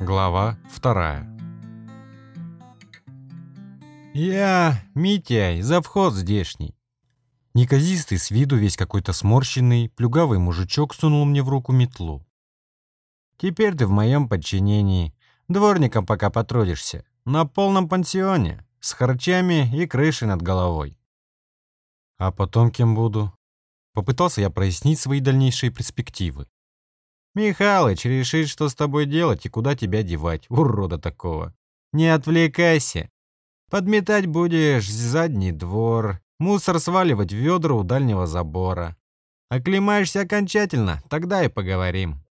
Глава вторая. Я Митяй, завхоз здешний. Неказистый с виду, весь какой-то сморщенный, плюгавый мужичок сунул мне в руку метлу. Теперь ты в моем подчинении. Дворником пока потрудишься. На полном пансионе, с харчами и крышей над головой. А потом кем буду? Попытался я прояснить свои дальнейшие перспективы. Михалыч решит, что с тобой делать и куда тебя девать, урода такого. Не отвлекайся. Подметать будешь задний двор, мусор сваливать в ведра у дальнего забора. Оклемаешься окончательно, тогда и поговорим.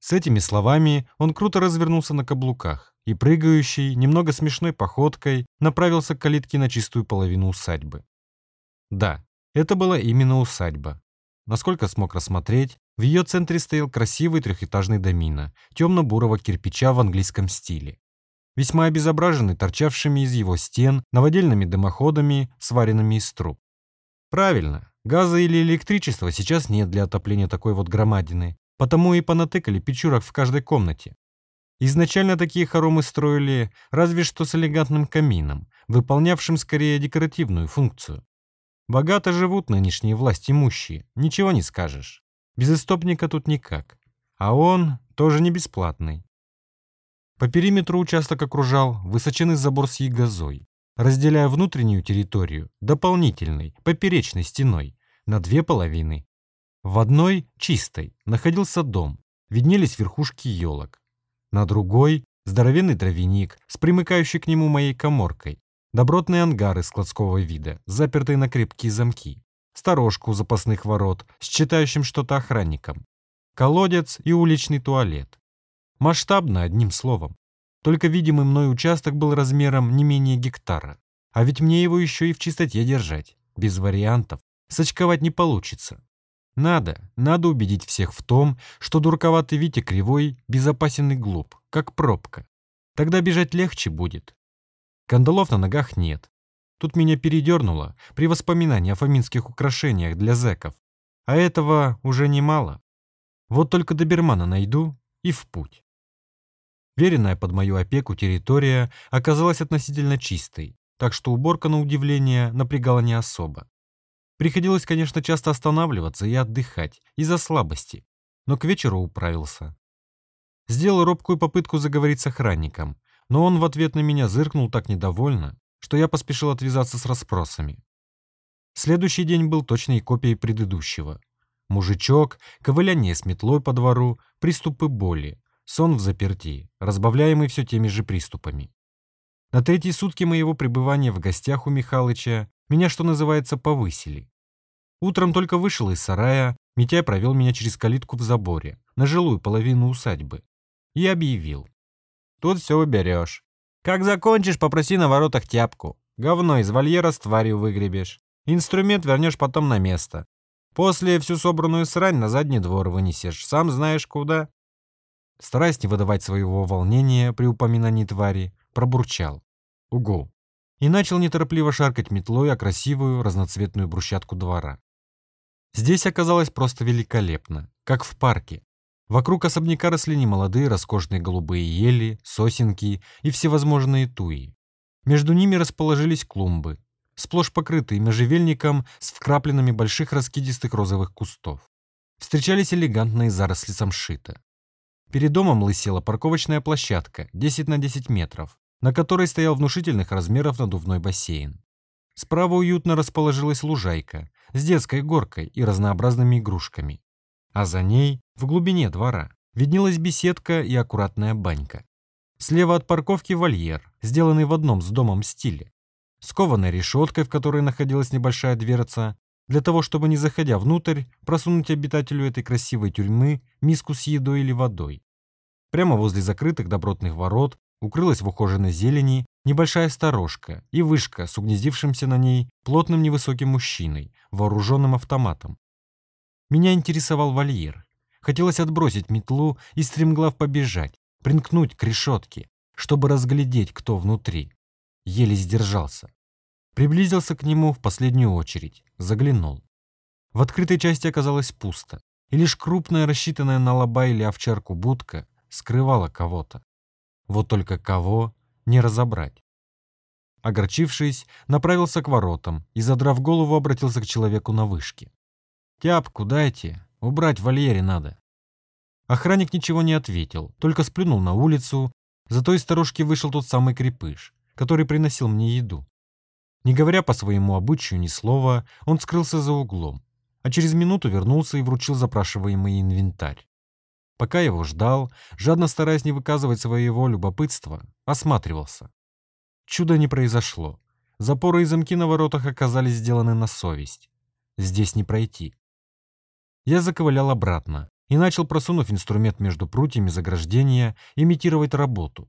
С этими словами он круто развернулся на каблуках и прыгающей, немного смешной походкой направился к калитке на чистую половину усадьбы. Да, это была именно усадьба. Насколько смог рассмотреть, в ее центре стоял красивый трехэтажный домина, темно-бурого кирпича в английском стиле. Весьма обезображенный торчавшими из его стен новодельными дымоходами, сваренными из труб. Правильно, газа или электричества сейчас нет для отопления такой вот громадины, потому и понатыкали печурок в каждой комнате. Изначально такие хоромы строили разве что с элегантным камином, выполнявшим скорее декоративную функцию. Богато живут нынешние власть имущие, ничего не скажешь. Без истопника тут никак. А он тоже не бесплатный. По периметру участок окружал высоченный забор с ягозой, разделяя внутреннюю территорию дополнительной, поперечной стеной на две половины. В одной, чистой, находился дом, виднелись верхушки елок. На другой – здоровенный дровяник с примыкающей к нему моей коморкой, добротные ангары складского вида, запертые на крепкие замки, сторожку у запасных ворот с читающим что-то охранником, колодец и уличный туалет. Масштабно, одним словом. Только видимый мной участок был размером не менее гектара. А ведь мне его еще и в чистоте держать. Без вариантов. Сочковать не получится. Надо, надо убедить всех в том, что дурковатый Витя Кривой безопасен и глуп, как пробка. Тогда бежать легче будет. Кандалов на ногах нет, Тут меня передернуло при воспоминании о фоминских украшениях для зэков. А этого уже немало. Вот только добермана найду и в путь. Веренная под мою опеку территория оказалась относительно чистой, так что уборка, на удивление, напрягала не особо. Приходилось, конечно, часто останавливаться и отдыхать из-за слабости, но к вечеру управился. Сделал робкую попытку заговорить с охранником, но он в ответ на меня зыркнул так недовольно, что я поспешил отвязаться с расспросами. Следующий день был точной копией предыдущего. Мужичок, ковыляние с метлой по двору, приступы боли, сон в заперти, разбавляемый все теми же приступами. На третьи сутки моего пребывания в гостях у Михалыча меня, что называется, повысили. Утром только вышел из сарая, Митяй провел меня через калитку в заборе, на жилую половину усадьбы, и объявил. «Тут все уберешь. Как закончишь, попроси на воротах тяпку. Говно из вольера с тварью выгребешь. Инструмент вернешь потом на место. После всю собранную срань на задний двор вынесешь. Сам знаешь куда. Стараясь не выдавать своего волнения при упоминании твари, пробурчал. Угу. И начал неторопливо шаркать метлой о красивую разноцветную брусчатку двора. Здесь оказалось просто великолепно, как в парке. Вокруг особняка росли немолодые роскошные голубые ели, сосенки и всевозможные туи. Между ними расположились клумбы, сплошь покрытые можжевельником с вкрапленными больших раскидистых розовых кустов. Встречались элегантные заросли самшита. Перед домом лысела парковочная площадка 10 на 10 метров, на которой стоял внушительных размеров надувной бассейн. Справа уютно расположилась лужайка с детской горкой и разнообразными игрушками а за ней, в глубине двора, виднелась беседка и аккуратная банька. Слева от парковки вольер, сделанный в одном с домом стиле, с кованой решеткой, в которой находилась небольшая дверца, для того, чтобы, не заходя внутрь, просунуть обитателю этой красивой тюрьмы миску с едой или водой. Прямо возле закрытых добротных ворот укрылась в ухоженной зелени небольшая сторожка и вышка с угнездившимся на ней плотным невысоким мужчиной, вооруженным автоматом. Меня интересовал вольер. Хотелось отбросить метлу и стремглав побежать, примкнуть к решетке, чтобы разглядеть, кто внутри. Еле сдержался. Приблизился к нему в последнюю очередь, заглянул. В открытой части оказалось пусто, и лишь крупная, рассчитанная на лоба или овчарку будка скрывала кого-то. Вот только кого не разобрать. Огорчившись, направился к воротам и, задрав голову, обратился к человеку на вышке. «Тяпку дайте, убрать в вольере надо». Охранник ничего не ответил, только сплюнул на улицу, зато из сторожки вышел тот самый крепыш, который приносил мне еду. Не говоря по своему обычаю ни слова, он скрылся за углом, а через минуту вернулся и вручил запрашиваемый инвентарь. Пока его ждал, жадно стараясь не выказывать своего любопытства, осматривался. Чуда не произошло. Запоры и замки на воротах оказались сделаны на совесть. Здесь не пройти. Я заковылял обратно и начал, просунув инструмент между прутьями заграждения, имитировать работу.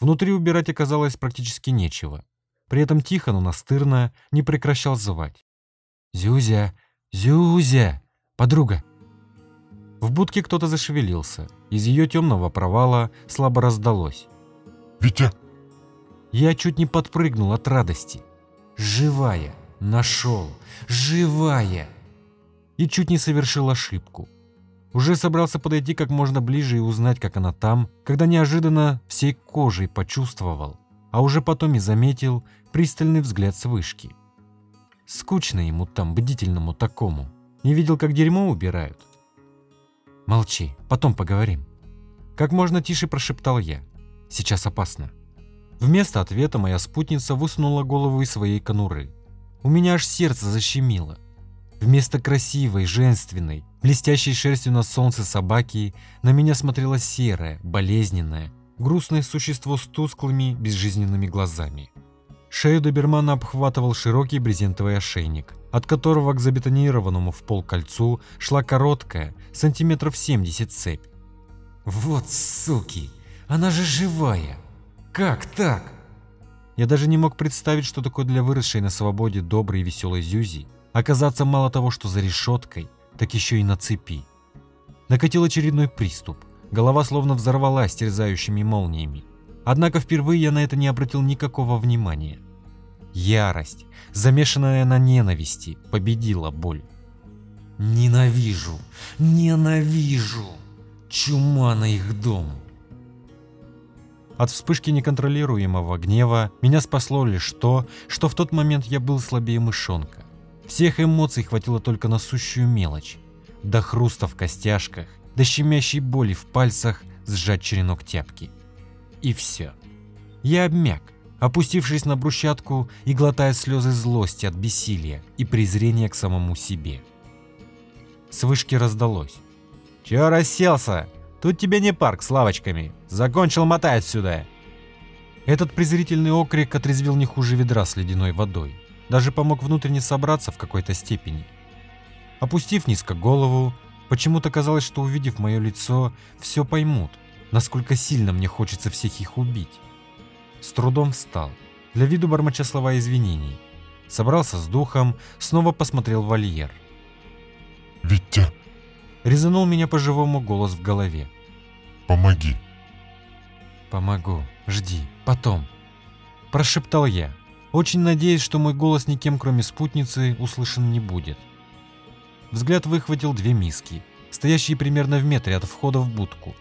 Внутри убирать оказалось практически нечего. При этом тихо, но настырно не прекращал звать. «Зюзя! Зюзя! Подруга!» В будке кто-то зашевелился. Из ее темного провала слабо раздалось. «Витя!» Я чуть не подпрыгнул от радости. «Живая! Нашел! Живая!» И чуть не совершил ошибку. Уже собрался подойти как можно ближе и узнать, как она там, когда неожиданно всей кожей почувствовал, а уже потом и заметил пристальный взгляд с вышки. Скучно ему там, бдительному такому. Не видел, как дерьмо убирают. «Молчи, потом поговорим». Как можно тише прошептал я. «Сейчас опасно». Вместо ответа моя спутница высунула голову из своей конуры. У меня аж сердце защемило. Вместо красивой, женственной, блестящей шерстью на солнце собаки на меня смотрело серое, болезненное, грустное существо с тусклыми, безжизненными глазами. Шею добермана обхватывал широкий брезентовый ошейник, от которого к забетонированному в пол кольцу шла короткая, сантиметров 70 цепь. «Вот суки! Она же живая! Как так?» Я даже не мог представить, что такое для выросшей на свободе доброй и веселой Зюзи оказаться мало того, что за решеткой, так еще и на цепи. Накатил очередной приступ. Голова словно взорвалась терзающими молниями. Однако впервые я на это не обратил никакого внимания. Ярость, замешанная на ненависти, победила боль. Ненавижу, ненавижу. Чума на их дом. От вспышки неконтролируемого гнева меня спасло лишь то, что в тот момент я был слабее мышонка. Всех эмоций хватило только на сущую мелочь. До хруста в костяшках, до щемящей боли в пальцах сжать черенок тяпки. И все. Я обмяк, опустившись на брусчатку и глотая слезы злости от бессилия и презрения к самому себе. С вышки раздалось. «Чё расселся? Тут тебе не парк с лавочками. Закончил мотай отсюда!» Этот презрительный окрик отрезвил не хуже ведра с ледяной водой. Даже помог внутренне собраться в какой-то степени. Опустив низко голову, почему-то казалось, что увидев мое лицо, все поймут, насколько сильно мне хочется всех их убить. С трудом встал, для виду бормоча слова извинений. Собрался с духом, снова посмотрел в вольер. «Витя, Резанул меня по-живому голос в голове. помоги!» «Помогу, жди, потом», – прошептал я, очень надеясь, что мой голос никем, кроме спутницы, услышан не будет. Взгляд выхватил две миски, стоящие примерно в метре от входа в будку.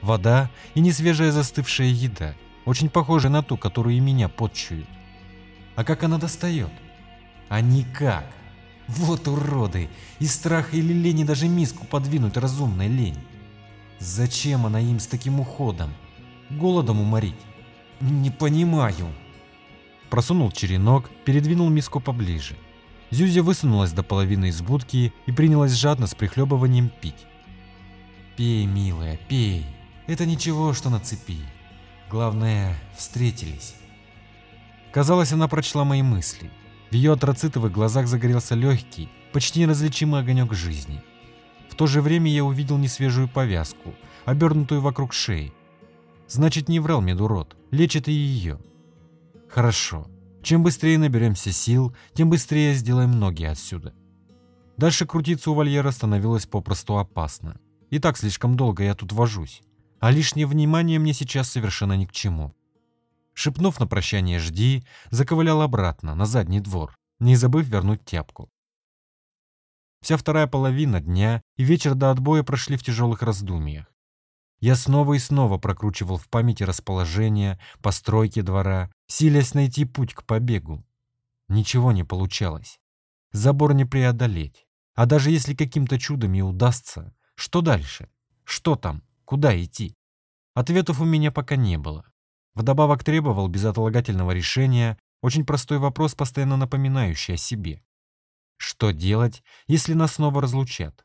Вода и несвежая застывшая еда, очень похожая на ту, которую и меня подчуют. А как она достает? А никак. Вот уроды! Из страха или лени даже миску подвинуть разумной лень. Зачем она им с таким уходом? Голодом уморить? Не понимаю. Просунул черенок, передвинул миску поближе. Зюзя высунулась до половины из будки и принялась жадно с прихлебыванием пить. «Пей, милая, пей. Это ничего, что на цепи. Главное, встретились». Казалось, она прочла мои мысли. В ее атроцитовых глазах загорелся легкий, почти неразличимый огонек жизни. В то же время я увидел несвежую повязку, обернутую вокруг шеи. Значит, не врал медурод, лечит и ее. Хорошо. Чем быстрее наберемся сил, тем быстрее сделаем ноги отсюда. Дальше крутиться у вольера становилось попросту опасно. И так слишком долго я тут вожусь. А лишнее внимание мне сейчас совершенно ни к чему. Шепнув на прощание «жди», заковылял обратно, на задний двор, не забыв вернуть тяпку. Вся вторая половина дня и вечер до отбоя прошли в тяжелых раздумьях. Я снова и снова прокручивал в памяти расположение, постройки двора, силясь найти путь к побегу. Ничего не получалось. Забор не преодолеть. А даже если каким-то чудом и удастся, что дальше? Что там? Куда идти? Ответов у меня пока не было. Вдобавок требовал безотлагательного решения очень простой вопрос, постоянно напоминающий о себе. Что делать, если нас снова разлучат?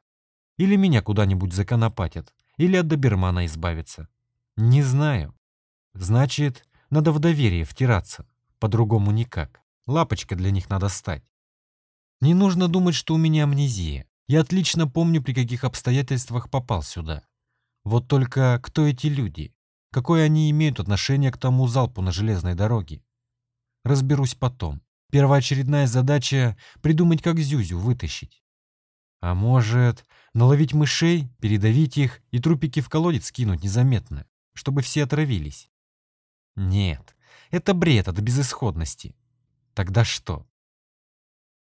Или меня куда-нибудь законопатят? Или от добермана избавиться? Не знаю. Значит, надо в доверие втираться. По-другому никак. Лапочка для них надо стать. Не нужно думать, что у меня амнезия. Я отлично помню, при каких обстоятельствах попал сюда. Вот только кто эти люди? Какое они имеют отношение к тому залпу на железной дороге? Разберусь потом. Первоочередная задача — придумать, как Зюзю вытащить. А может, наловить мышей, передавить их и трупики в колодец кинуть незаметно, чтобы все отравились? Нет, это бред от безысходности. Тогда что?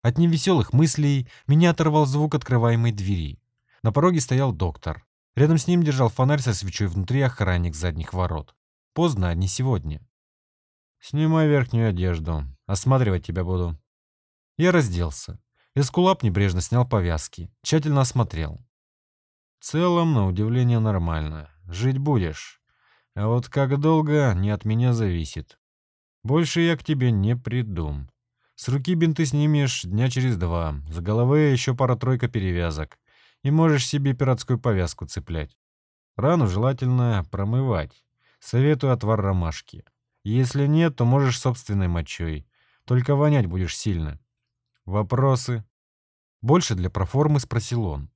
От невеселых мыслей меня оторвал звук открываемой двери. На пороге стоял доктор. Рядом с ним держал фонарь со свечой внутри охранник задних ворот. Поздно, а не сегодня. «Снимай верхнюю одежду. Осматривать тебя буду». Я разделся. Эскулап небрежно снял повязки, тщательно осмотрел. Целом, на удивление, нормально. Жить будешь. А вот как долго, не от меня зависит. Больше я к тебе не приду. С руки бинты снимешь дня через два, с головы еще пара-тройка перевязок. И можешь себе пиратскую повязку цеплять. Рану желательно промывать. Советую отвар ромашки. Если нет, то можешь собственной мочой. Только вонять будешь сильно. Вопросы? Больше для проформы спросил он.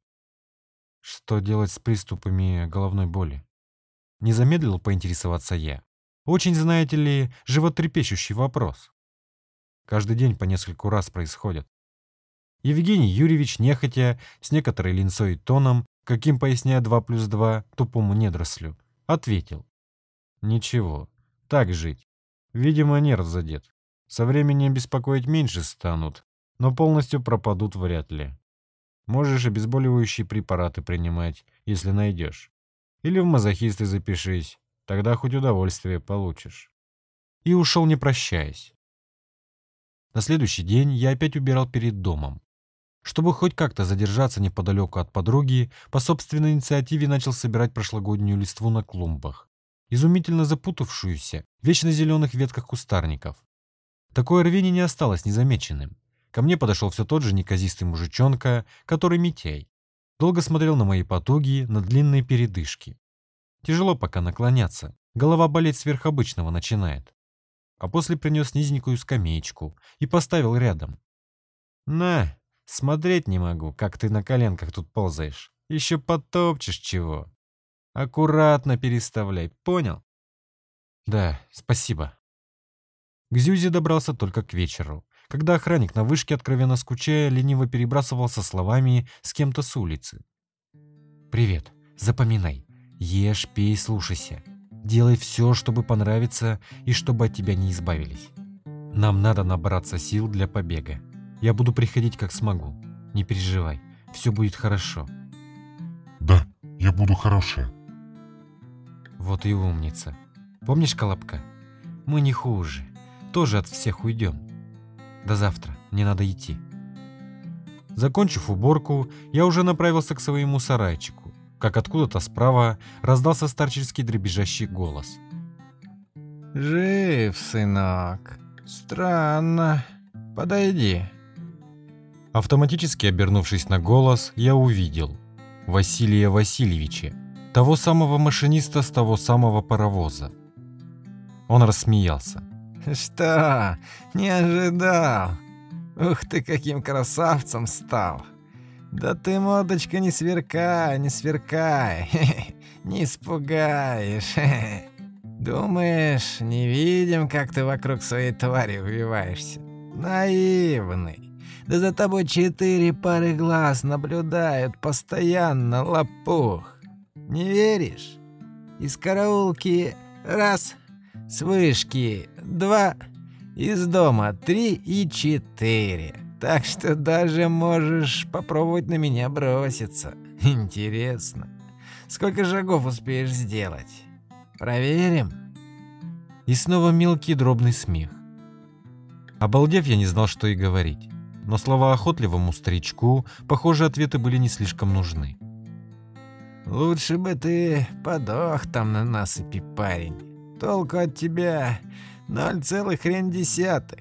Что делать с приступами головной боли? Не замедлил поинтересоваться я. Очень, знаете ли, животрепещущий вопрос. Каждый день по нескольку раз происходят. Евгений Юрьевич, нехотя, с некоторой линцой и тоном, каким поясняя 2 плюс 2 тупому недрослю, ответил. Ничего, так жить. Видимо, нерв задет. Со временем беспокоить меньше станут, но полностью пропадут вряд ли. Можешь обезболивающие препараты принимать, если найдешь. Или в мазохисты запишись, тогда хоть удовольствие получишь. И ушел не прощаясь. На следующий день я опять убирал перед домом. Чтобы хоть как-то задержаться неподалеку от подруги, по собственной инициативе начал собирать прошлогоднюю листву на клумбах, изумительно запутавшуюся в вечно зеленых ветках кустарников. Такое рвение не осталось незамеченным. Ко мне подошел все тот же неказистый мужичонка, который Митяй. Долго смотрел на мои потуги, на длинные передышки. Тяжело пока наклоняться, голова болеть сверхобычного начинает а после принес низенькую скамеечку и поставил рядом. «На, смотреть не могу, как ты на коленках тут ползаешь. Еще потопчешь чего. Аккуратно переставляй, понял?» «Да, спасибо». К Зюзе добрался только к вечеру, когда охранник на вышке, откровенно скучая, лениво перебрасывался словами с кем-то с улицы. «Привет, запоминай. Ешь, пей, слушайся. Делай все, чтобы понравиться и чтобы от тебя не избавились. Нам надо набраться сил для побега. Я буду приходить как смогу. Не переживай, все будет хорошо. Да, я буду хорошая. Вот и умница. Помнишь, Колобка? Мы не хуже. Тоже от всех уйдем. До завтра, мне надо идти. Закончив уборку, я уже направился к своему сарайчику как откуда-то справа раздался старческий дребезжащий голос. «Жив, сынок. Странно. Подойди». Автоматически обернувшись на голос, я увидел Василия Васильевича, того самого машиниста с того самого паровоза. Он рассмеялся. «Что? Не ожидал? Ух ты, каким красавцем стал! Да ты, модочка, не сверкай, не сверкай. Не испугаешь. Думаешь, не видим, как ты вокруг своей твари увиваешься? Наивный. Да за тобой четыре пары глаз наблюдают постоянно, лопух. Не веришь? Из караулки раз, с вышки два, из дома три и четыре. Так что даже можешь попробовать на меня броситься. Интересно. Сколько шагов успеешь сделать? Проверим?» И снова мелкий дробный смех. Обалдев, я не знал, что и говорить. Но слова охотливому старичку, похоже, ответы были не слишком нужны. «Лучше бы ты подох там на насыпи, парень. Толку от тебя ноль целых хрен десятых.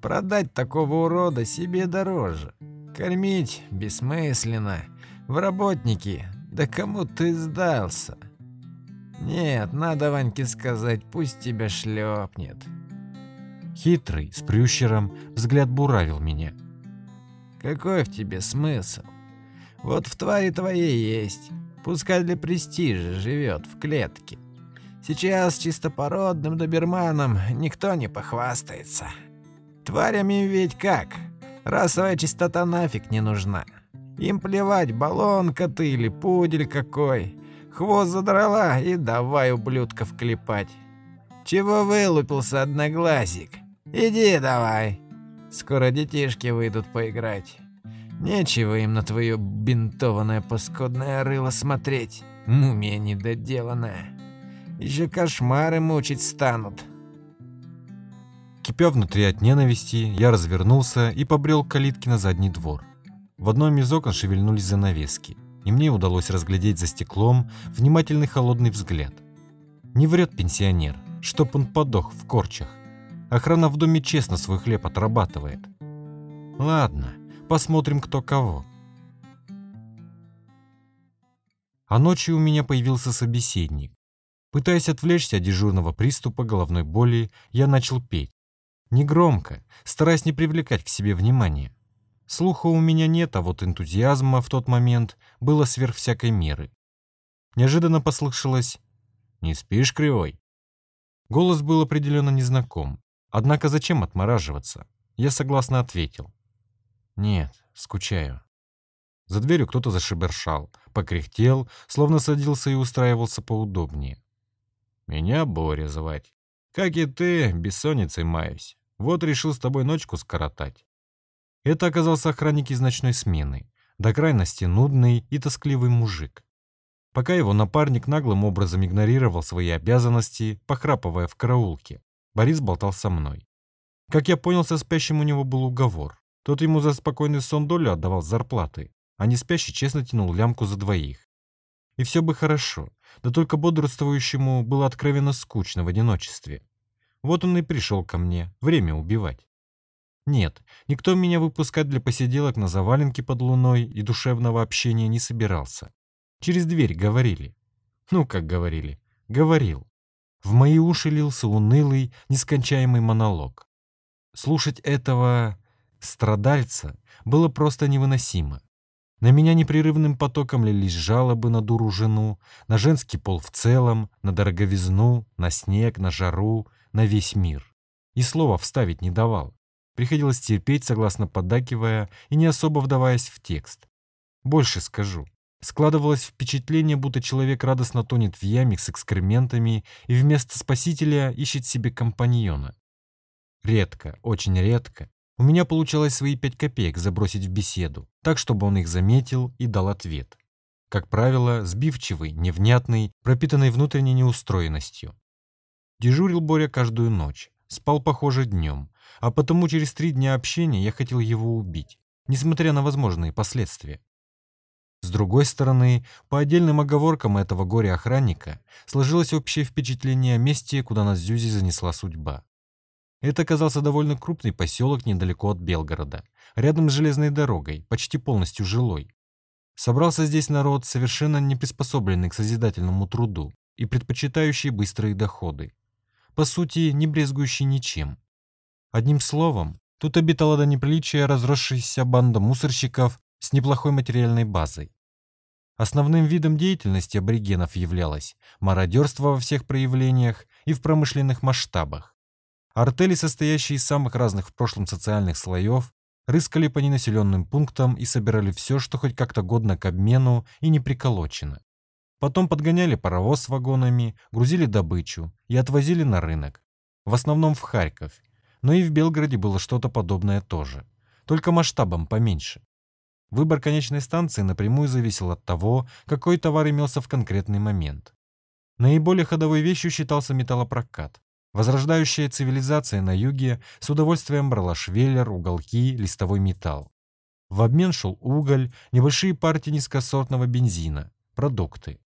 Продать такого урода себе дороже. Кормить бессмысленно. В работники, да кому ты сдался? Нет, надо Ваньке сказать, пусть тебя шлепнет. Хитрый, с прющером, взгляд буравил меня. Какой в тебе смысл? Вот в твари твоей есть. Пускай для престижа живет в клетке. Сейчас чистопородным доберманом никто не похвастается. Тварями ведь как? Расовая чистота нафиг не нужна. Им плевать, баллонка ты или пудель какой. Хвост задрала и давай ублюдков клепать. Чего вылупился одноглазик? Иди давай. Скоро детишки выйдут поиграть. Нечего им на твое бинтованное паскудное рыло смотреть, мумия недоделанная. Еще кошмары мучить станут. Кипя внутри от ненависти, я развернулся и побрел к калитке на задний двор. В одном из окон шевельнулись занавески, и мне удалось разглядеть за стеклом внимательный холодный взгляд. Не врет пенсионер, чтоб он подох в корчах. Охрана в доме честно свой хлеб отрабатывает. Ладно, посмотрим кто кого. А ночью у меня появился собеседник. Пытаясь отвлечься от дежурного приступа головной боли, я начал петь. Негромко, стараясь не привлекать к себе внимания. Слуха у меня нет, а вот энтузиазма в тот момент было сверх всякой меры. Неожиданно послышалось «Не спишь, Кривой?» Голос был определенно незнаком. Однако зачем отмораживаться? Я согласно ответил. «Нет, скучаю». За дверью кто-то зашебершал, покряхтел, словно садился и устраивался поудобнее. «Меня Боря звать. Как и ты, бессонницей маюсь. Вот решил с тобой ночку скоротать». Это оказался охранник из ночной смены, до крайности нудный и тоскливый мужик. Пока его напарник наглым образом игнорировал свои обязанности, похрапывая в караулке, Борис болтал со мной. Как я понял, со спящим у него был уговор. Тот ему за спокойный сон долю отдавал зарплаты, а не спящий честно тянул лямку за двоих. И все бы хорошо, да только бодрствующему было откровенно скучно в одиночестве. Вот он и пришел ко мне, время убивать. Нет, никто меня выпускать для посиделок на заваленке под луной и душевного общения не собирался. Через дверь говорили. Ну, как говорили. Говорил. В мои уши лился унылый, нескончаемый монолог. Слушать этого страдальца было просто невыносимо. На меня непрерывным потоком лились жалобы на дуру жену, на женский пол в целом, на дороговизну, на снег, на жару, на весь мир. И слова вставить не давал. Приходилось терпеть, согласно поддакивая и не особо вдаваясь в текст. Больше скажу. Складывалось впечатление, будто человек радостно тонет в яме с экскрементами и вместо спасителя ищет себе компаньона. Редко, очень редко, у меня получалось свои пять копеек забросить в беседу, так, чтобы он их заметил и дал ответ. Как правило, сбивчивый, невнятный, пропитанный внутренней неустроенностью. Дежурил Боря каждую ночь, спал, похоже, днем, а потому через три дня общения я хотел его убить, несмотря на возможные последствия. С другой стороны, по отдельным оговоркам этого горя-охранника сложилось общее впечатление о месте, куда нас Зюзи занесла судьба. Это оказался довольно крупный поселок недалеко от Белгорода, рядом с железной дорогой, почти полностью жилой. Собрался здесь народ, совершенно не приспособленный к созидательному труду и предпочитающий быстрые доходы. По сути, не брезгующий ничем. Одним словом, тут обитала до неприличия разросшаяся банда мусорщиков с неплохой материальной базой. Основным видом деятельности аборигенов являлось мародерство во всех проявлениях и в промышленных масштабах. Артели, состоящие из самых разных в прошлом социальных слоев, рыскали по ненаселенным пунктам и собирали все, что хоть как-то годно к обмену и не приколочено. Потом подгоняли паровоз с вагонами, грузили добычу и отвозили на рынок. В основном в Харьков, но и в Белгороде было что-то подобное тоже, только масштабом поменьше. Выбор конечной станции напрямую зависел от того, какой товар имелся в конкретный момент. Наиболее ходовой вещью считался металлопрокат. Возрождающая цивилизация на юге с удовольствием брала швеллер, уголки, листовой металл. В обмен шел уголь, небольшие партии низкосортного бензина, продукты.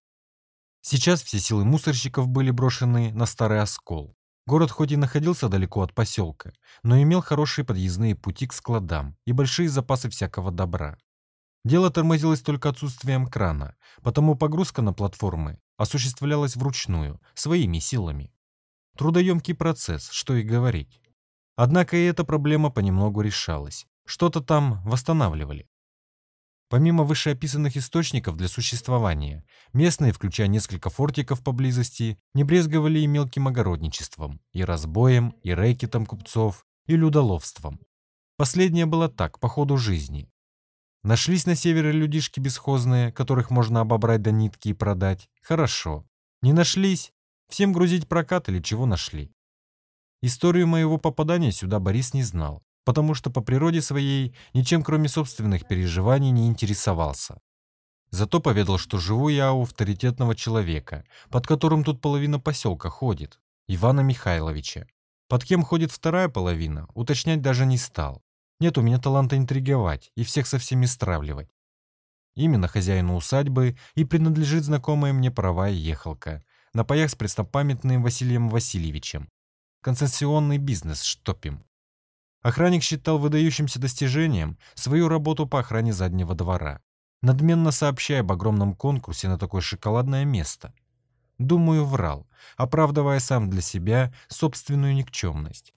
Сейчас все силы мусорщиков были брошены на Старый Оскол. Город хоть и находился далеко от поселка, но имел хорошие подъездные пути к складам и большие запасы всякого добра. Дело тормозилось только отсутствием крана, потому погрузка на платформы осуществлялась вручную, своими силами. Трудоемкий процесс, что и говорить. Однако и эта проблема понемногу решалась. Что-то там восстанавливали. Помимо вышеописанных источников для существования, местные, включая несколько фортиков поблизости, не брезговали и мелким огородничеством, и разбоем, и рэкетом купцов, и людоловством. Последнее было так, по ходу жизни. Нашлись на севере людишки бесхозные, которых можно обобрать до нитки и продать. Хорошо. Не нашлись? Всем грузить прокат или чего нашли? Историю моего попадания сюда Борис не знал потому что по природе своей ничем кроме собственных переживаний не интересовался. Зато поведал, что живу я у авторитетного человека, под которым тут половина поселка ходит, Ивана Михайловича. Под кем ходит вторая половина, уточнять даже не стал. Нет у меня таланта интриговать и всех со всеми стравливать. Именно хозяину усадьбы и принадлежит знакомая мне паровая ехалка, на паях с преснопамятным Василием Васильевичем. Концессионный бизнес штопим. Охранник считал выдающимся достижением свою работу по охране заднего двора, надменно сообщая об огромном конкурсе на такое шоколадное место. Думаю, врал, оправдывая сам для себя собственную никчемность.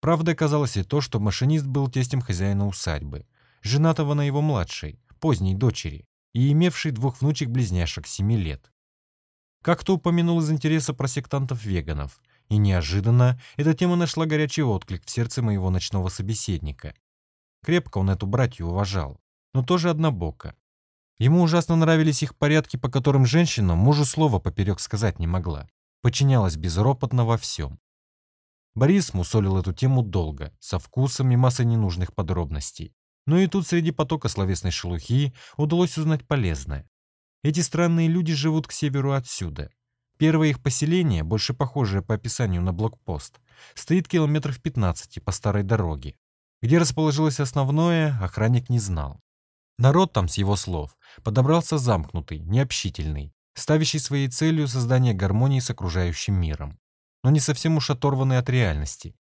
Правдой оказалось и то, что машинист был тестем хозяина усадьбы, женатого на его младшей, поздней дочери, и имевший двух внучек-близняшек семи лет. Как-то упомянул из интереса про сектантов-веганов, и неожиданно эта тема нашла горячий отклик в сердце моего ночного собеседника. Крепко он эту братью уважал, но тоже однобоко. Ему ужасно нравились их порядки, по которым женщина мужу слова поперек сказать не могла. Подчинялась безропотно во всем. Борис мусолил эту тему долго, со вкусом и массой ненужных подробностей. Но и тут среди потока словесной шелухи удалось узнать полезное. Эти странные люди живут к северу отсюда, Первое их поселение, больше похожее по описанию на блокпост, стоит километров 15 по старой дороге. Где расположилось основное, охранник не знал. Народ там, с его слов, подобрался замкнутый, необщительный, ставящий своей целью создание гармонии с окружающим миром, но не совсем уж оторванный от реальности.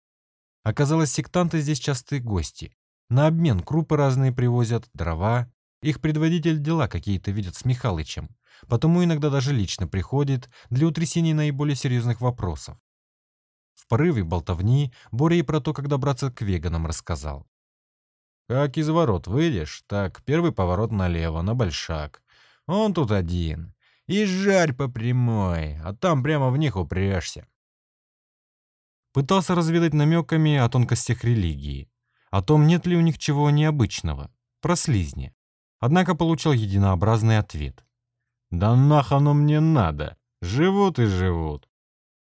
Оказалось, сектанты здесь частые гости. На обмен крупы разные привозят, дрова. Их предводитель дела какие-то видят с Михалычем, потому иногда даже лично приходит для утрясения наиболее серьезных вопросов. В порыве болтовни Боря и про то, как добраться к веганам, рассказал. «Как из ворот выйдешь, так первый поворот налево, на большак. Он тут один. И жарь по прямой, а там прямо в них упрешься». Пытался разведать намеками о тонкостях религии, о том, нет ли у них чего необычного, про. Однако получил единообразный ответ. Да нах оно мне надо. Живут и живут.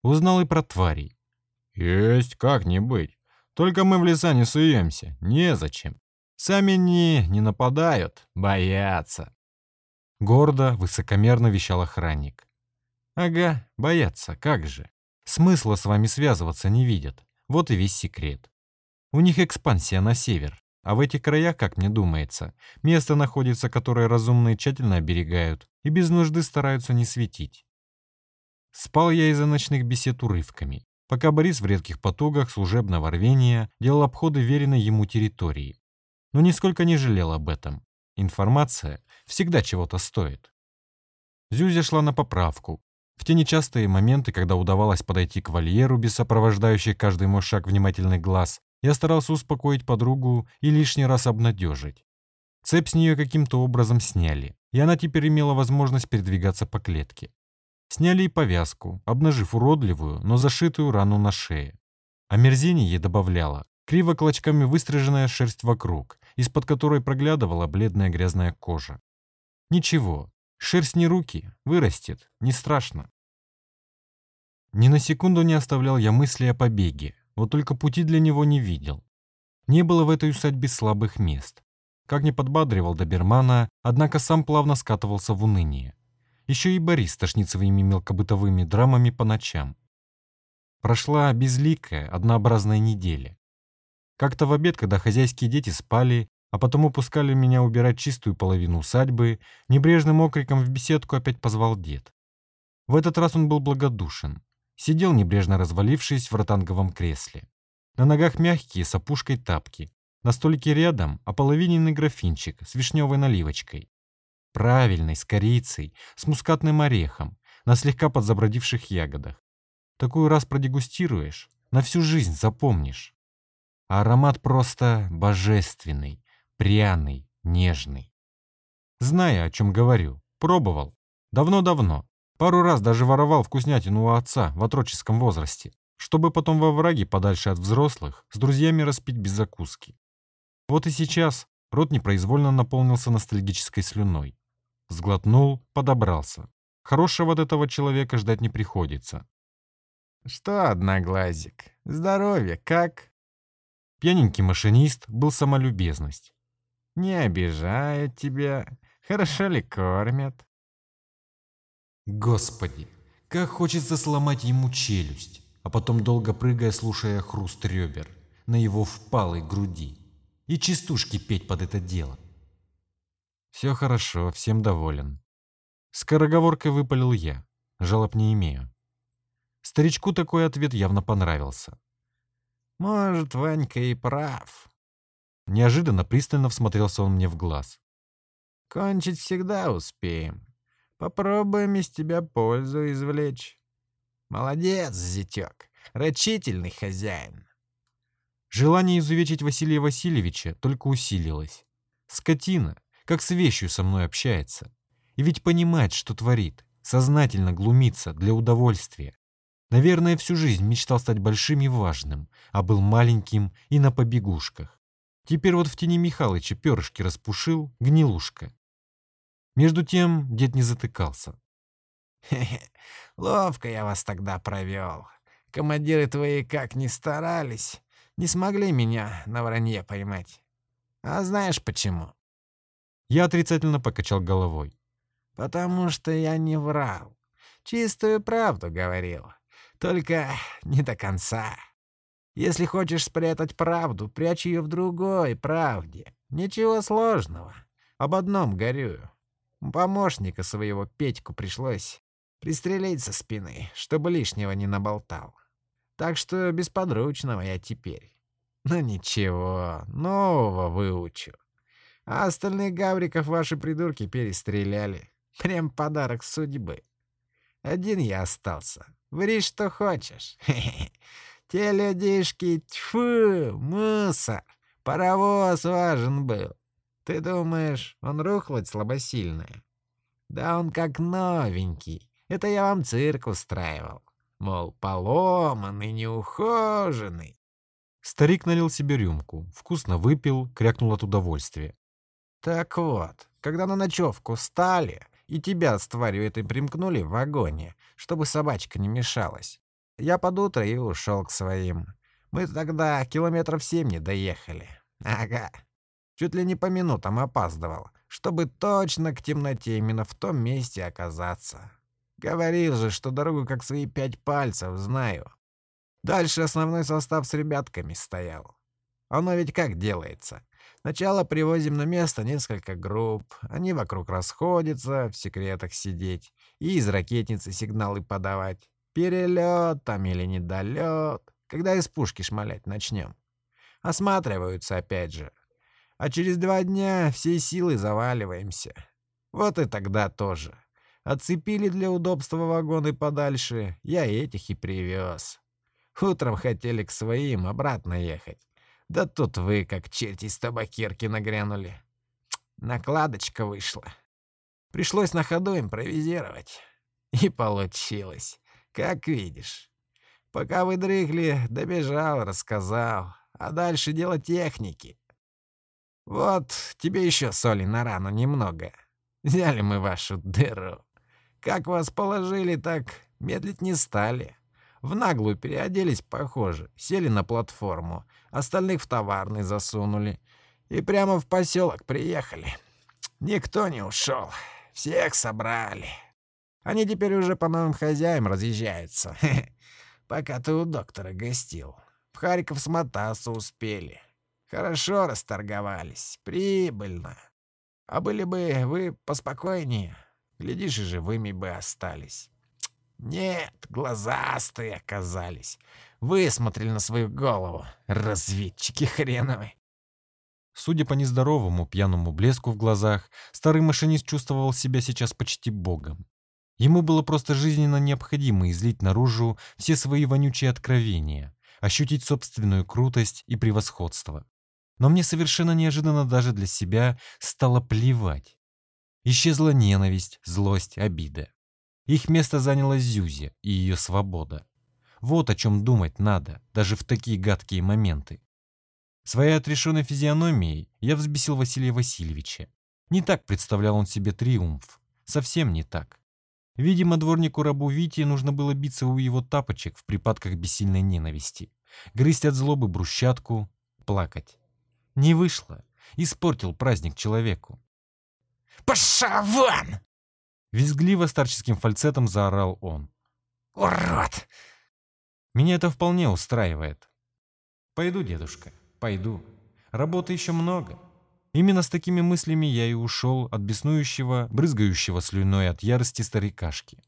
Узнал и про тварей. Есть, как не быть. Только мы в леса не суемся. Незачем. Сами не, не нападают, боятся. Гордо, высокомерно вещал охранник. Ага, боятся, как же. Смысла с вами связываться не видят. Вот и весь секрет. У них экспансия на север. А в этих краях, как мне думается, место находится, которое разумные тщательно оберегают и без нужды стараются не светить. Спал я из-за ночных бесед урывками, пока Борис в редких потугах служебного рвения делал обходы веренной ему территории. Но нисколько не жалел об этом. Информация всегда чего-то стоит. Зюзя шла на поправку. В те нечастые моменты, когда удавалось подойти к вольеру без сопровождающих каждый мой шаг внимательный глаз, я старался успокоить подругу и лишний раз обнадежить. Цепь с нее каким-то образом сняли, и она теперь имела возможность передвигаться по клетке. Сняли и повязку, обнажив уродливую, но зашитую рану на шее. А мерзение ей добавляла криво клочками выстриженная шерсть вокруг, из-под которой проглядывала бледная грязная кожа. Ничего, шерсть не руки, вырастет, не страшно. Ни на секунду не оставлял я мысли о побеге, вот только пути для него не видел. Не было в этой усадьбе слабых мест. как не подбадривал добермана, однако сам плавно скатывался в уныние. Еще и Борис тошнит своими мелкобытовыми драмами по ночам. Прошла безликая, однообразная неделя. Как-то в обед, когда хозяйские дети спали, а потом упускали меня убирать чистую половину усадьбы, небрежным окриком в беседку опять позвал дед. В этот раз он был благодушен. Сидел небрежно развалившись в ротанговом кресле. На ногах мягкие с опушкой тапки. На столике рядом ополовиненный графинчик с вишневой наливочкой. Правильный, с корицей, с мускатным орехом, на слегка подзабродивших ягодах. Такую раз продегустируешь, на всю жизнь запомнишь. А аромат просто божественный, пряный, нежный. Зная, о чем говорю, пробовал. Давно-давно. Пару раз даже воровал вкуснятину у отца в отроческом возрасте, чтобы потом во враге подальше от взрослых с друзьями распить без закуски. Вот и сейчас рот непроизвольно наполнился ностальгической слюной. Сглотнул, подобрался. Хорошего от этого человека ждать не приходится. «Что, одноглазик, здоровье как?» Пьяненький машинист был самолюбезность. Не обижают тебя? Хорошо ли кормят?» Господи, как хочется сломать ему челюсть, а потом долго прыгая, слушая хруст ребер на его впалой груди и частушки петь под это дело. Все хорошо, всем доволен. Скороговоркой выпалил я, жалоб не имею. Старичку такой ответ явно понравился. «Может, Ванька и прав. Неожиданно пристально всмотрелся он мне в глаз. «Кончить всегда успеем. Попробуем из тебя пользу извлечь. Молодец, зятёк, рачительный хозяин». Желание изувечить Василия Васильевича только усилилось. Скотина, как с вещью со мной общается. И ведь понимает, что творит, сознательно глумится для удовольствия. Наверное, всю жизнь мечтал стать большим и важным, а был маленьким и на побегушках. Теперь вот в тени Михалыча перышки распушил, гнилушка. Между тем дед не затыкался. «Хе-хе, ловко я вас тогда провел. Командиры твои как ни старались, не смогли меня на вранье поймать. А знаешь почему?» Я отрицательно покачал головой. «Потому что я не врал. Чистую правду говорил. Только не до конца. Если хочешь спрятать правду, прячь ее в другой правде. Ничего сложного. Об одном горюю. Помощника своего Петьку пришлось пристрелить со спины, чтобы лишнего не наболтал. Так что без подручного я теперь. Ну ничего, нового выучу. А остальных гавриков ваши придурки перестреляли. Прям подарок судьбы. Один я остался. Ври, что хочешь. Те людишки, тьфу, мусор. Паровоз важен был. Ты думаешь, он рухлядь слабосильная? Да он как новенький. Это я вам цирк устраивал. Мол, поломанный, неухоженный. Старик налил себе рюмку, вкусно выпил, крякнул от удовольствия. Так вот, когда на ночевку стали, и тебя с тварью этой примкнули в вагоне, чтобы собачка не мешалась, я под утро и ушел к своим. Мы тогда километров семь не доехали. Ага. Чуть ли не по минутам опаздывал, чтобы точно к темноте именно в том месте оказаться. Говорил же, что дорогу как свои пять пальцев знаю. Дальше основной состав с ребятками стоял. Оно ведь как делается? Сначала привозим на место несколько групп, они вокруг расходятся, в секретах сидеть и из ракетницы сигналы подавать. Перелет там или недолет, когда из пушки шмалять начнем. Осматриваются опять же. А через два дня всей силы заваливаемся. Вот и тогда тоже. Отцепили для удобства вагоны подальше, я этих и привез. Утром хотели к своим обратно ехать. Да тут вы, как черти из табакерки, нагрянули. Накладочка вышла. Пришлось на ходу импровизировать. И получилось. Как видишь. Пока вы дрыхли, добежал, рассказал. А дальше дело техники. Вот тебе еще соли на рану немного. Взяли мы вашу дыру. Как вас положили, так медлить не стали. В наглую переоделись, похоже, сели на платформу, остальных в товарный засунули. И прямо в поселок приехали. Никто не ушел. Всех собрали. Они теперь уже по новым хозяям разъезжаются. Пока ты у доктора гостил. В Харьков смотаться успели. Хорошо расторговались. Прибыльно. А были бы вы поспокойнее, глядишь, и живыми бы остались. Нет, глазастые оказались. Высмотрели на свою голову, разведчики хреновы. Судя по нездоровому пьяному блеску в глазах, старый машинист чувствовал себя сейчас почти богом. Ему было просто жизненно необходимо излить наружу все свои вонючие откровения, ощутить собственную крутость и превосходство. Но мне совершенно неожиданно даже для себя стало плевать. Исчезла ненависть, злость, обида. Их место заняла Зюзя и ее свобода. Вот о чем думать надо, даже в такие гадкие моменты. Своей отрешенной физиономией я взбесил Василия Васильевича. Не так представлял он себе триумф. Совсем не так. Видимо, дворнику-рабу Вите нужно было биться у его тапочек в припадках бессильной ненависти. Грызть от злобы брусчатку, плакать. Не вышло. Испортил праздник человеку. «Паша вон!» Визгливо старческим фальцетом заорал он. «Урод!» Меня это вполне устраивает. Пойду, дедушка. Пойду. Работы еще много. Именно с такими мыслями я и ушел от беснующего, брызгающего слюной от ярости старикашки.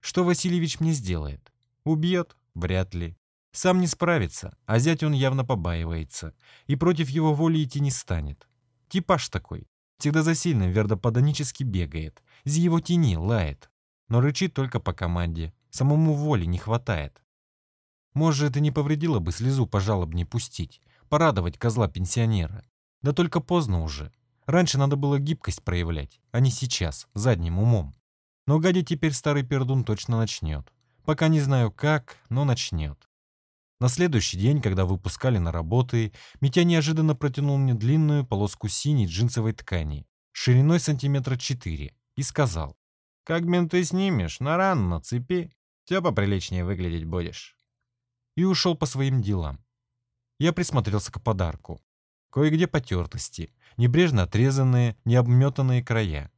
Что Васильевич мне сделает? Убьет? Вряд ли. Сам не справится, а зять он явно побаивается, и против его воли идти не станет. Типаж такой. Всегда за сильным вердоподанически бегает, из его тени лает, но рычит только по команде, самому воли не хватает. Может, это не повредило бы слезу пожалобней пустить, порадовать козла-пенсионера. Да только поздно уже. Раньше надо было гибкость проявлять, а не сейчас, задним умом. Но гадить теперь старый пердун точно начнет. Пока не знаю как, но начнет. На следующий день, когда выпускали на работы, Митя неожиданно протянул мне длинную полоску синей джинсовой ткани, шириной сантиметра четыре, и сказал, «Как менты снимешь, на рану на цепи, все поприличнее выглядеть будешь». И ушел по своим делам. Я присмотрелся к подарку. Кое-где потертости, небрежно отрезанные, необметанные края.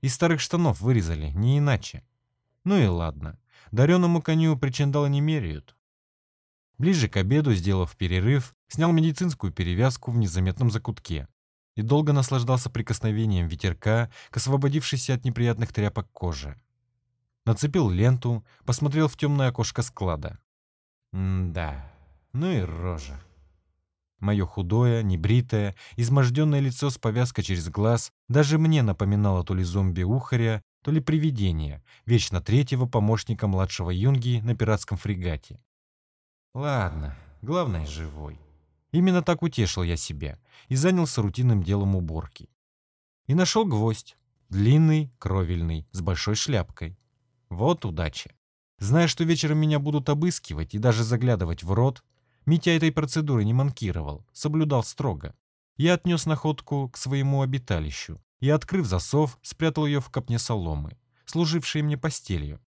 Из старых штанов вырезали, не иначе. Ну и ладно. Дареному коню причиндала не меряют. Ближе к обеду, сделав перерыв, снял медицинскую перевязку в незаметном закутке и долго наслаждался прикосновением ветерка к освободившейся от неприятных тряпок кожи. Нацепил ленту, посмотрел в темное окошко склада. М-да, ну и рожа. Мое худое, небритое, изможденное лицо с повязкой через глаз даже мне напоминало то ли зомби-ухаря, то ли привидение, вечно третьего помощника младшего юнги на пиратском фрегате. Ладно, главное живой. Именно так утешил я себя и занялся рутинным делом уборки. И нашел гвоздь, длинный, кровельный, с большой шляпкой. Вот удача. Зная, что вечером меня будут обыскивать и даже заглядывать в рот, Митя этой процедуры не манкировал, соблюдал строго. Я отнес находку к своему обиталищу и, открыв засов, спрятал ее в копне соломы, служившей мне постелью.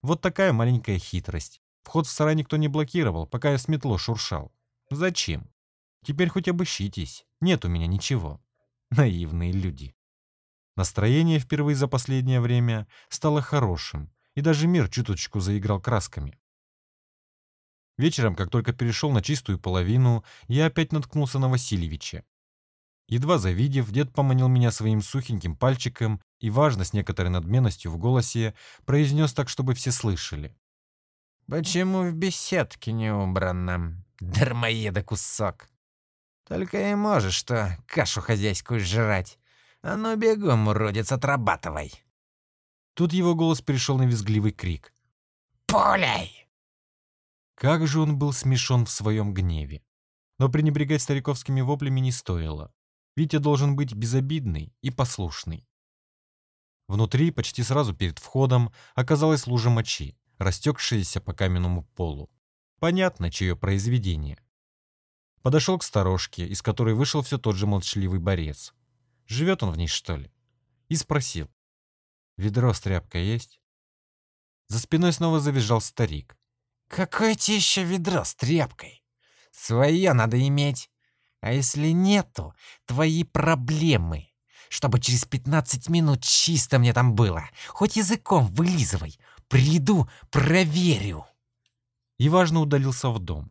Вот такая маленькая хитрость. Вход в сарай никто не блокировал, пока я с метло шуршал. Зачем? Теперь хоть обыщитесь. Нет у меня ничего. Наивные люди. Настроение впервые за последнее время стало хорошим, и даже мир чуточку заиграл красками. Вечером, как только перешел на чистую половину, я опять наткнулся на Васильевича. Едва завидев, дед поманил меня своим сухеньким пальчиком и, важно, с некоторой надменностью в голосе, произнес так, чтобы все слышали. «Почему в беседке не убрано? Дармоеда кусок. Только и можешь что кашу хозяйскую жрать. А ну бегом, уродец, отрабатывай!» Тут его голос перешел на визгливый крик. «Пуляй!» Как же он был смешон в своем гневе. Но пренебрегать стариковскими воплями не стоило. Витя должен быть безобидный и послушный. Внутри, почти сразу перед входом, оказалась лужа мочи, растекшаяся по каменному полу. Понятно, чье произведение. Подошел к сторожке, из которой вышел все тот же молчаливый борец. Живет он в ней, что ли? И спросил. «Ведро с тряпкой есть?» За спиной снова завизжал старик. «Какое тебе еще ведро с тряпкой? Свое надо иметь. А если нету, твои проблемы. Чтобы через 15 минут чисто мне там было. Хоть языком вылизывай. Приду, проверю. И важно удалился в дом.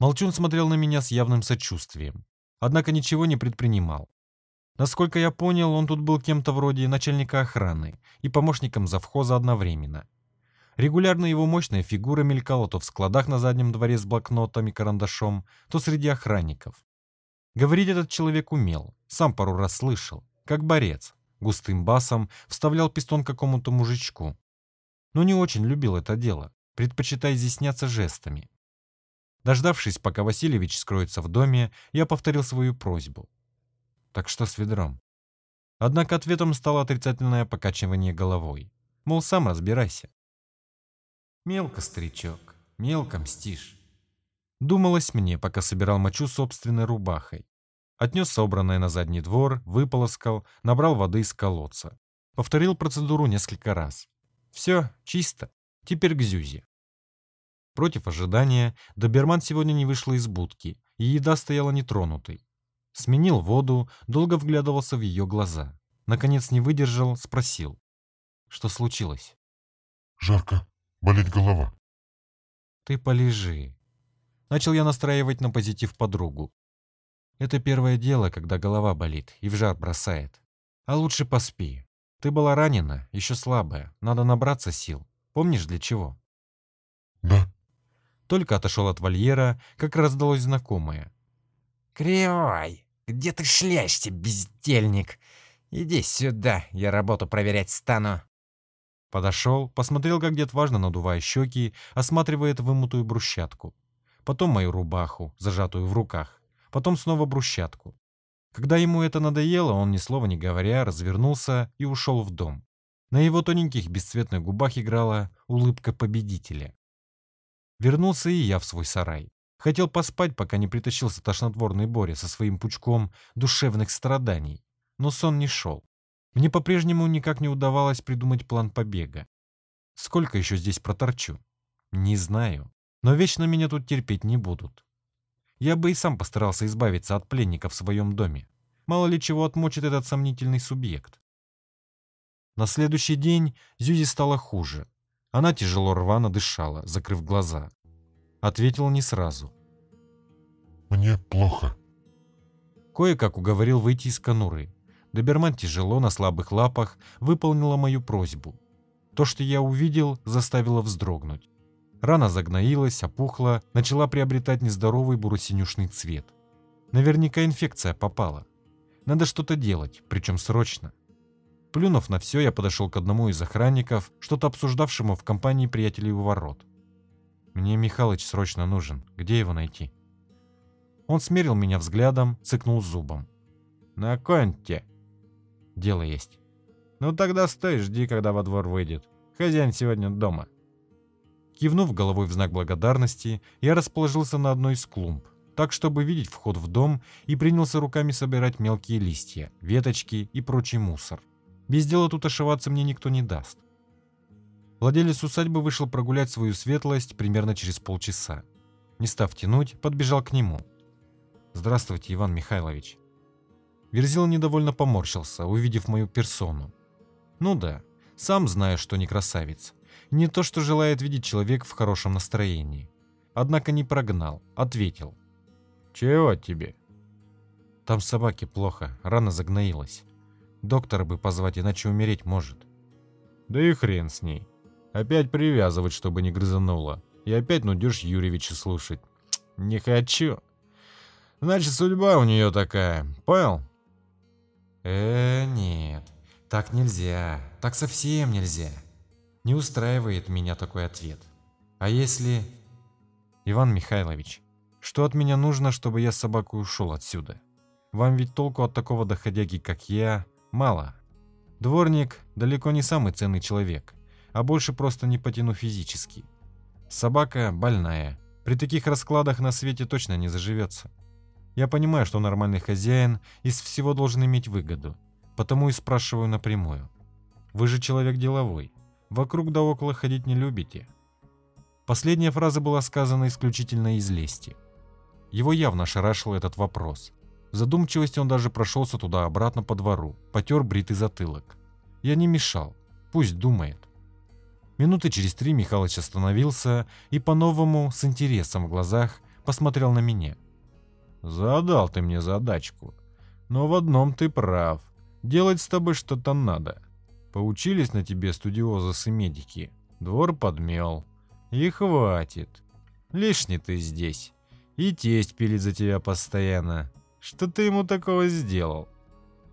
Молчун смотрел на меня с явным сочувствием, однако ничего не предпринимал. Насколько я понял, он тут был кем-то вроде начальника охраны и помощником завхоза одновременно. Регулярно его мощная фигура мелькала то в складах на заднем дворе с блокнотом и карандашом, то среди охранников. Говорить этот человек умел, сам пару раз слышал, как борец, густым басом вставлял пистон какому-то мужичку. Но не очень любил это дело, предпочитая изъясняться жестами. Дождавшись, пока Васильевич скроется в доме, я повторил свою просьбу. Так что с ведром? Однако ответом стало отрицательное покачивание головой. Мол, сам разбирайся. Мелко, старичок, мелко мстишь. Думалось мне, пока собирал мочу собственной рубахой. Отнес собранное на задний двор, выполоскал, набрал воды из колодца. Повторил процедуру несколько раз. Все, чисто. Теперь к Зюзе. Против ожидания, доберман сегодня не вышла из будки, и еда стояла нетронутой. Сменил воду, долго вглядывался в ее глаза. Наконец не выдержал, спросил. Что случилось? Жарко. Болит голова. Ты полежи. Начал я настраивать на позитив подругу. Это первое дело, когда голова болит и в жар бросает. А лучше поспи. Ты была ранена, еще слабая. Надо набраться сил. Помнишь для чего? Да. Только отошел от вольера, как раздалось знакомое. Кривой, где ты шляешься, бездельник? Иди сюда, я работу проверять стану. Подошел, посмотрел, как дед важно надувая щеки, осматривает вымутую брусчатку. Потом мою рубаху, зажатую в руках. Потом снова брусчатку. Когда ему это надоело, он ни слова не говоря развернулся и ушел в дом. На его тоненьких бесцветных губах играла улыбка победителя. Вернулся и я в свой сарай. Хотел поспать, пока не притащился тошнотворный Боря со своим пучком душевных страданий. Но сон не шел. Мне по-прежнему никак не удавалось придумать план побега. Сколько еще здесь проторчу? Не знаю. Но вечно меня тут терпеть не будут. Я бы и сам постарался избавиться от пленника в своем доме. Мало ли чего отмочит этот сомнительный субъект. На следующий день Зюзи стало хуже. Она тяжело рвано дышала, закрыв глаза. Ответила не сразу. Мне плохо. Кое-как уговорил выйти из конуры. Доберман тяжело на слабых лапах выполнила мою просьбу. То, что я увидел, заставило вздрогнуть. Рана загноилась, опухла, начала приобретать нездоровый буросинюшный цвет. Наверняка инфекция попала. Надо что-то делать, причем срочно. Плюнув на все, я подошел к одному из охранников, что-то обсуждавшему в компании приятелей у ворот. «Мне Михалыч срочно нужен. Где его найти?» Он смерил меня взглядом, цыкнул зубом. «На конте!» «Дело есть». «Ну тогда стой, жди, когда во двор выйдет. Хозяин сегодня дома». Кивнув головой в знак благодарности, я расположился на одной из клумб, так, чтобы видеть вход в дом, и принялся руками собирать мелкие листья, веточки и прочий мусор. Без дела тут ошиваться мне никто не даст. Владелец усадьбы вышел прогулять свою светлость примерно через полчаса. Не став тянуть, подбежал к нему. «Здравствуйте, Иван Михайлович». Верзил недовольно поморщился, увидев мою персону. «Ну да, сам знаю, что не красавец. Не то, что желает видеть человек в хорошем настроении. Однако не прогнал, ответил. «Чего тебе?» «Там собаке плохо, рана загноилась. Доктора бы позвать, иначе умереть может. Да и хрен с ней. Опять привязывать, чтобы не грызануло. И опять нудешь Юрьевича слушать. Не хочу. Значит, судьба у нее такая. Понял? Э, нет. Так нельзя. Так совсем нельзя. Не устраивает меня такой ответ. А если... Иван Михайлович, что от меня нужно, чтобы я с собакой ушел отсюда? Вам ведь толку от такого доходяги, как я, Мало. Дворник далеко не самый ценный человек, а больше просто не потяну физически. Собака больная. При таких раскладах на свете точно не заживется. Я понимаю, что нормальный хозяин из всего должен иметь выгоду, потому и спрашиваю напрямую. Вы же человек деловой. Вокруг да около ходить не любите. Последняя фраза была сказана исключительно из лести. Его явно ошарашил этот вопрос. В задумчивости он даже прошелся туда-обратно по двору, потер бритый затылок. Я не мешал, пусть думает. Минуты через три Михалыч остановился и по-новому, с интересом в глазах, посмотрел на меня. «Задал ты мне задачку. Но в одном ты прав. Делать с тобой что-то надо. Поучились на тебе студиозы и медики. Двор подмел. И хватит. Лишний ты здесь. И тесть пилит за тебя постоянно. Что ты ему такого сделал?»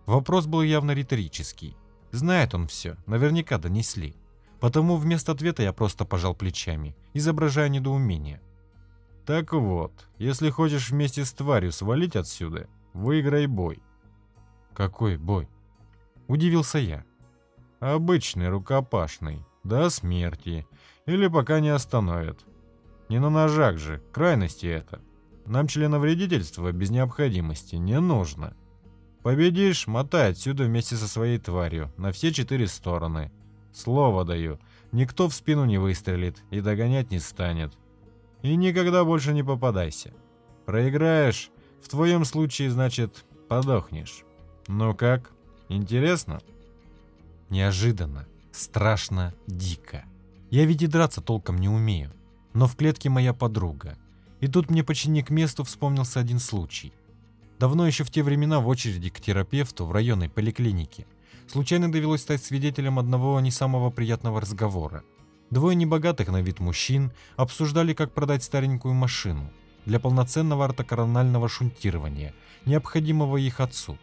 Вопрос был явно риторический. Знает он все, наверняка донесли. Потому вместо ответа я просто пожал плечами, изображая недоумение. «Так вот, если хочешь вместе с тварью свалить отсюда, выиграй бой». «Какой бой?» Удивился я. «Обычный, рукопашный, до смерти, или пока не остановят. Не на ножах же, крайности это. Нам членовредительство без необходимости не нужно. Победишь, мотай отсюда вместе со своей тварью, на все четыре стороны. Слово даю, никто в спину не выстрелит и догонять не станет. И никогда больше не попадайся. Проиграешь, в твоем случае, значит, подохнешь. Ну как, интересно? Неожиданно, страшно, дико. Я ведь и драться толком не умею, но в клетке моя подруга. И тут мне почти к месту вспомнился один случай. Давно еще в те времена в очереди к терапевту в районной поликлинике случайно довелось стать свидетелем одного не самого приятного разговора. Двое небогатых на вид мужчин обсуждали, как продать старенькую машину для полноценного ортокоронального шунтирования, необходимого их отцу.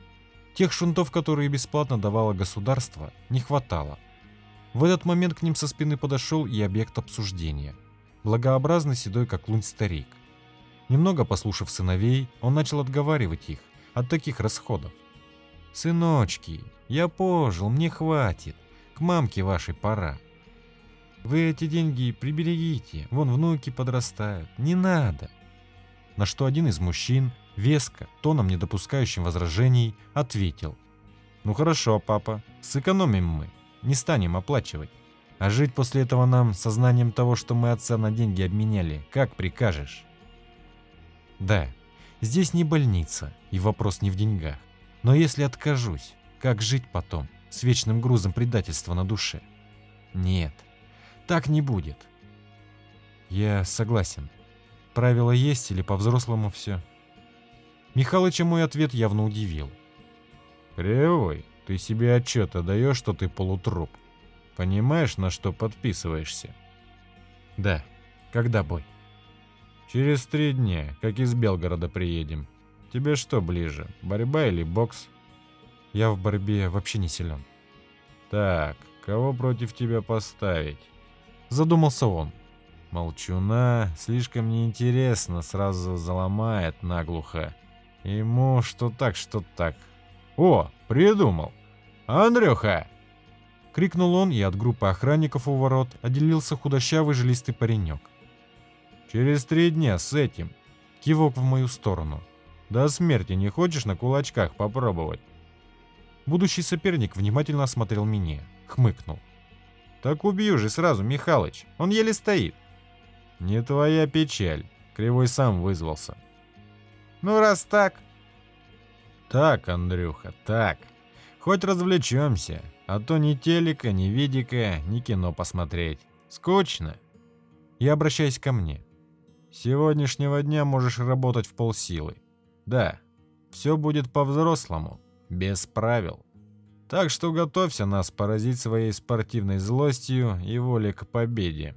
Тех шунтов, которые бесплатно давало государство, не хватало. В этот момент к ним со спины подошел и объект обсуждения. Благообразный седой как лунь старик. Немного послушав сыновей, он начал отговаривать их от таких расходов. «Сыночки, я пожил, мне хватит. К мамке вашей пора. Вы эти деньги приберегите, вон внуки подрастают. Не надо». На что один из мужчин, веско, тоном не допускающим возражений, ответил. «Ну хорошо, папа, сэкономим мы, не станем оплачивать. А жить после этого нам сознанием того, что мы отца на деньги обменяли, как прикажешь?» Да, здесь не больница, и вопрос не в деньгах. Но если откажусь, как жить потом, с вечным грузом предательства на душе? Нет, так не будет. Я согласен. Правила есть или по-взрослому все? Михалыча мой ответ явно удивил. Кривой, ты себе отчет отдаешь, что ты полутруп. Понимаешь, на что подписываешься? Да. Когда бой? Через три дня, как из Белгорода приедем. Тебе что ближе, борьба или бокс? Я в борьбе вообще не силен. Так, кого против тебя поставить? Задумался он. Молчуна, слишком неинтересно, сразу заломает наглухо. Ему что так, что так. О, придумал. Андрюха! Крикнул он, и от группы охранников у ворот отделился худощавый жилистый паренек. Через три дня с этим. Кивок в мою сторону. До смерти не хочешь на кулачках попробовать? Будущий соперник внимательно осмотрел меня, хмыкнул. Так убью же сразу, Михалыч, он еле стоит. Не твоя печаль, Кривой сам вызвался. Ну раз так. Так, Андрюха, так. Хоть развлечемся, а то ни телека, ни видика, ни кино посмотреть. Скучно. И обращаясь ко мне. Сегодняшнего дня можешь работать в полсилы. Да, все будет по-взрослому, без правил. Так что готовься нас поразить своей спортивной злостью и волей к победе.